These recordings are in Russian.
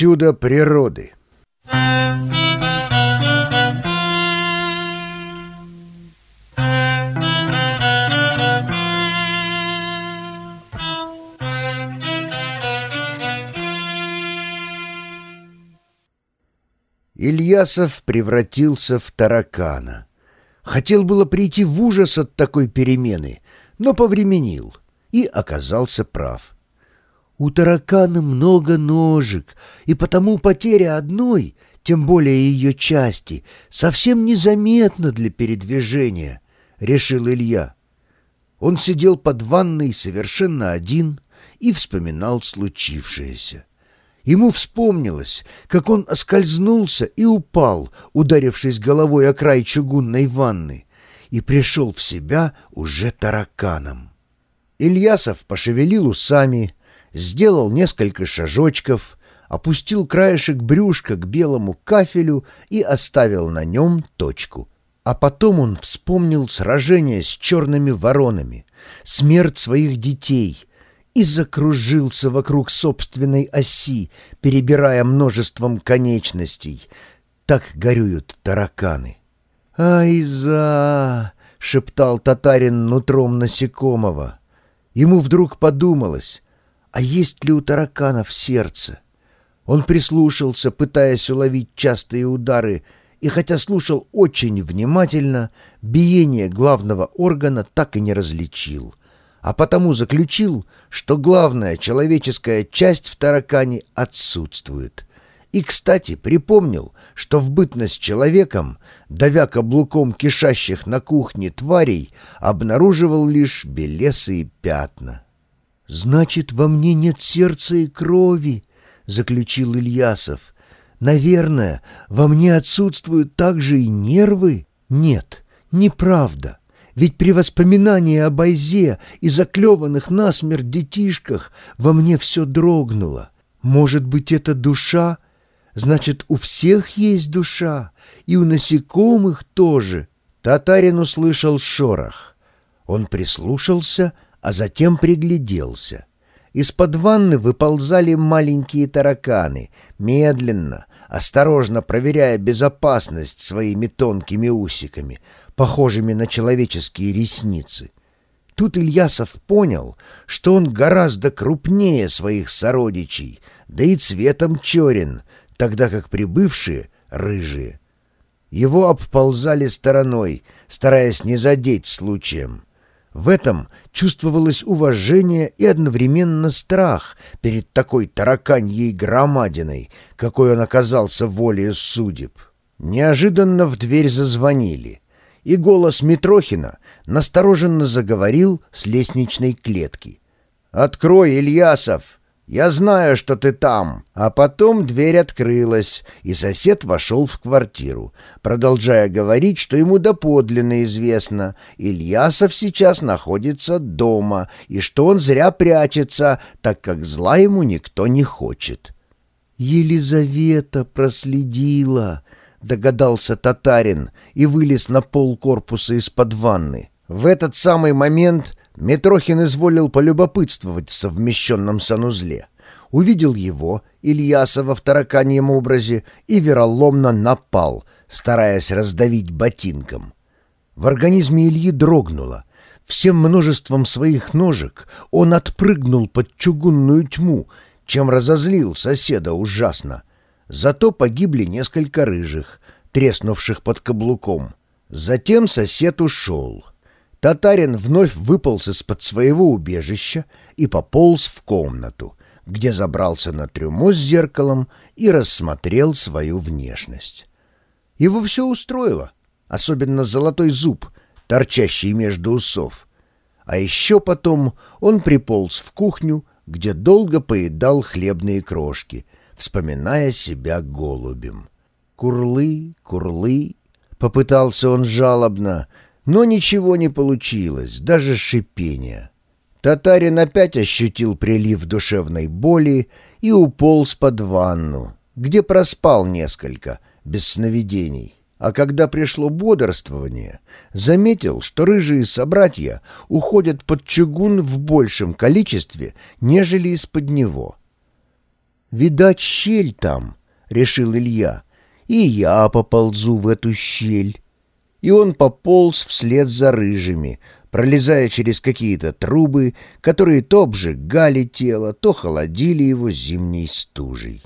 Чудо природы Ильясов превратился в таракана. Хотел было прийти в ужас от такой перемены, но повременил и оказался прав. У таракана много ножек, и потому потеря одной, тем более ее части, совсем незаметна для передвижения, — решил Илья. Он сидел под ванной совершенно один и вспоминал случившееся. Ему вспомнилось, как он оскользнулся и упал, ударившись головой о край чугунной ванны, и пришел в себя уже тараканом. Ильясов пошевелил усами, сделал несколько шажочков, опустил краешек брюшка к белому кафелю и оставил на нем точку. А потом он вспомнил сражение с черными воронами, смерть своих детей — и закружился вокруг собственной оси, перебирая множеством конечностей. Так горюют тараканы. «Айза!» — шептал татарин нутром насекомого. Ему вдруг подумалось, а есть ли у тараканов сердце? Он прислушался, пытаясь уловить частые удары, и хотя слушал очень внимательно, биение главного органа так и не различил а потому заключил, что главная человеческая часть в таракане отсутствует. И, кстати, припомнил, что в бытность человеком, давя каблуком кишащих на кухне тварей, обнаруживал лишь белесые пятна. «Значит, во мне нет сердца и крови», — заключил Ильясов. «Наверное, во мне отсутствуют также и нервы?» «Нет, неправда. Ведь при воспоминании об Айзе и заклеванных насмерть детишках во мне все дрогнуло. Может быть, это душа? Значит, у всех есть душа, и у насекомых тоже. Татарин услышал шорох. Он прислушался, а затем пригляделся. Из-под ванны выползали маленькие тараканы, медленно, осторожно проверяя безопасность своими тонкими усиками — похожими на человеческие ресницы. Тут Ильясов понял, что он гораздо крупнее своих сородичей, да и цветом черен, тогда как прибывшие — рыжие. Его обползали стороной, стараясь не задеть случаем. В этом чувствовалось уважение и одновременно страх перед такой тараканьей громадиной, какой он оказался волею судеб. Неожиданно в дверь зазвонили — и голос Митрохина настороженно заговорил с лестничной клетки. «Открой, Ильясов! Я знаю, что ты там!» А потом дверь открылась, и сосед вошел в квартиру, продолжая говорить, что ему доподлинно известно, Ильясов сейчас находится дома, и что он зря прячется, так как зла ему никто не хочет. «Елизавета проследила!» — догадался татарин и вылез на пол корпуса из-под ванны. В этот самый момент Митрохин изволил полюбопытствовать в совмещенном санузле. Увидел его, Ильясова в тараканьем образе, и вероломно напал, стараясь раздавить ботинком. В организме Ильи дрогнуло. Всем множеством своих ножек он отпрыгнул под чугунную тьму, чем разозлил соседа ужасно. Зато погибли несколько рыжих, треснувших под каблуком. Затем сосед ушел. Татарин вновь выполз из-под своего убежища и пополз в комнату, где забрался на трюмо с зеркалом и рассмотрел свою внешность. Его все устроило, особенно золотой зуб, торчащий между усов. А еще потом он приполз в кухню, где долго поедал хлебные крошки — вспоминая себя голубем. «Курлы, курлы!» — попытался он жалобно, но ничего не получилось, даже шипения. Татарин опять ощутил прилив душевной боли и уполз под ванну, где проспал несколько, без сновидений. А когда пришло бодрствование, заметил, что рыжие собратья уходят под чугун в большем количестве, нежели из-под него — «Видать, щель там», — решил Илья, — «и я поползу в эту щель». И он пополз вслед за рыжими, пролезая через какие-то трубы, которые то обжигали тело, то холодили его зимней стужей.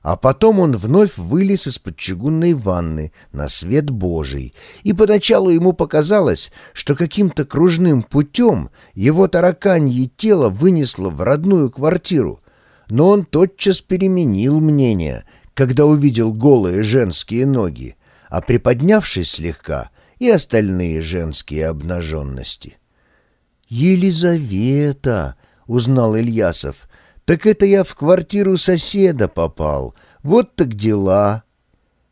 А потом он вновь вылез из-под чугунной ванны на свет Божий, и поначалу ему показалось, что каким-то кружным путем его тараканье тело вынесло в родную квартиру, но он тотчас переменил мнение, когда увидел голые женские ноги, а приподнявшись слегка и остальные женские обнаженности. «Елизавета!» — узнал Ильясов — так это я в квартиру соседа попал. Вот так дела.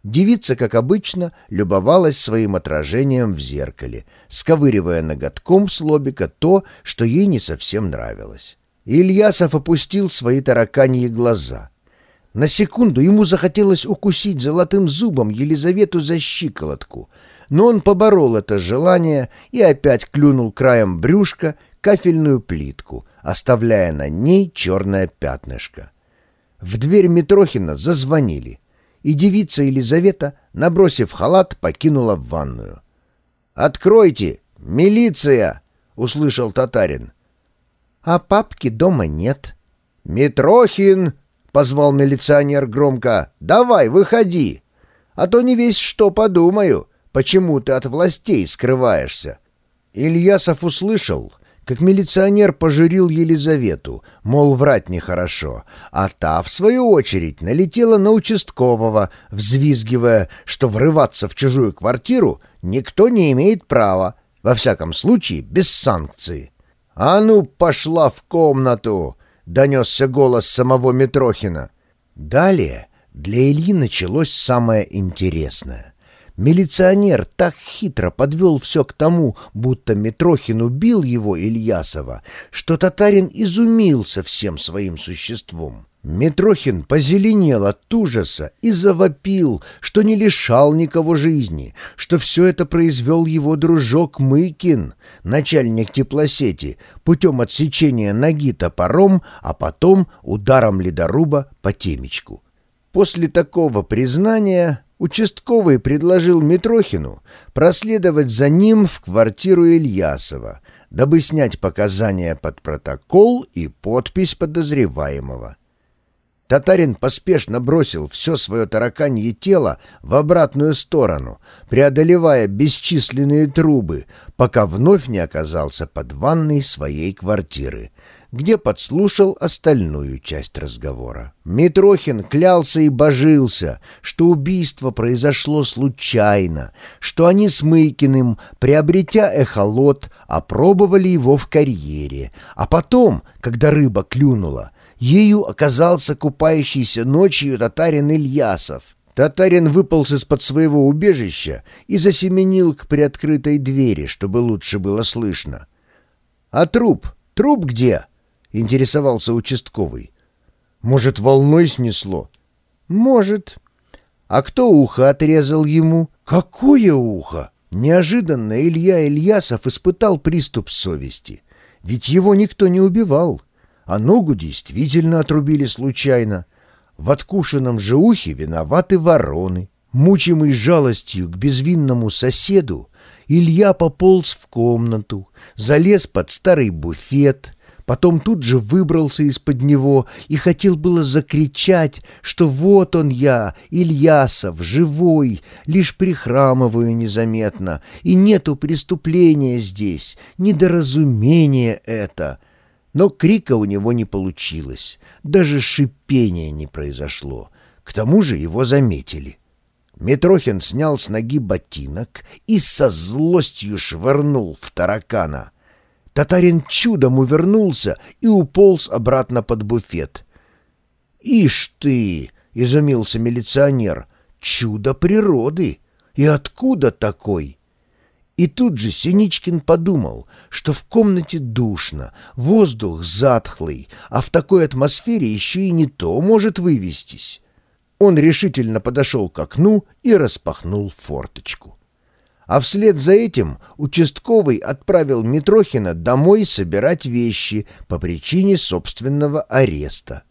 Девица, как обычно, любовалась своим отражением в зеркале, сковыривая ноготком с лобика то, что ей не совсем нравилось. Ильясов опустил свои тараканьи глаза. На секунду ему захотелось укусить золотым зубом Елизавету за щиколотку, но он поборол это желание и опять клюнул краем брюшка кафельную плитку, оставляя на ней черное пятнышко. В дверь Митрохина зазвонили, и девица Елизавета, набросив халат, покинула в ванную. «Откройте! Милиция!» — услышал татарин. «А папки дома нет». «Митрохин!» — позвал милиционер громко. «Давай, выходи! А то не весь что подумаю, почему ты от властей скрываешься». Ильясов услышал, как милиционер пожурил Елизавету, мол, врать нехорошо, а та, в свою очередь, налетела на участкового, взвизгивая, что врываться в чужую квартиру никто не имеет права, во всяком случае, без санкции. «А ну, пошла в комнату!» — донесся голос самого Митрохина. Далее для Ильи началось самое интересное. Милиционер так хитро подвел все к тому, будто Митрохин убил его, Ильясова, что татарин изумился всем своим существом. Митрохин позеленел от ужаса и завопил, что не лишал никого жизни, что все это произвел его дружок Мыкин, начальник теплосети, путем отсечения ноги топором, а потом ударом ледоруба по темечку. После такого признания Участковый предложил Митрохину проследовать за ним в квартиру Ильясова, дабы снять показания под протокол и подпись подозреваемого. Татарин поспешно бросил все свое тараканье тело в обратную сторону, преодолевая бесчисленные трубы, пока вновь не оказался под ванной своей квартиры, где подслушал остальную часть разговора. Митрохин клялся и божился, что убийство произошло случайно, что они с Мыкиным, приобретя эхолот, опробовали его в карьере, а потом, когда рыба клюнула, ею оказался купающийся ночью татарин Ильясов. Татарин выполз из-под своего убежища и засеменил к приоткрытой двери, чтобы лучше было слышно. «А труп? Труп где?» — интересовался участковый. «Может, волной снесло?» «Может». «А кто ухо отрезал ему?» «Какое ухо?» Неожиданно Илья Ильясов испытал приступ совести. Ведь его никто не убивал, а ногу действительно отрубили случайно. В откушенном же ухе виноваты вороны. Мучимый жалостью к безвинному соседу, Илья пополз в комнату, залез под старый буфет — Потом тут же выбрался из-под него и хотел было закричать, что вот он я, Ильясов, живой, лишь прихрамываю незаметно, и нету преступления здесь, недоразумение это. Но крика у него не получилось, даже шипения не произошло. К тому же его заметили. Митрохин снял с ноги ботинок и со злостью швырнул в таракана — Татарин чудом увернулся и уполз обратно под буфет. «Ишь ты!» — изумился милиционер. «Чудо природы! И откуда такой?» И тут же Синичкин подумал, что в комнате душно, воздух затхлый, а в такой атмосфере еще и не то может вывестись. Он решительно подошел к окну и распахнул форточку а вслед за этим участковый отправил Митрохина домой собирать вещи по причине собственного ареста.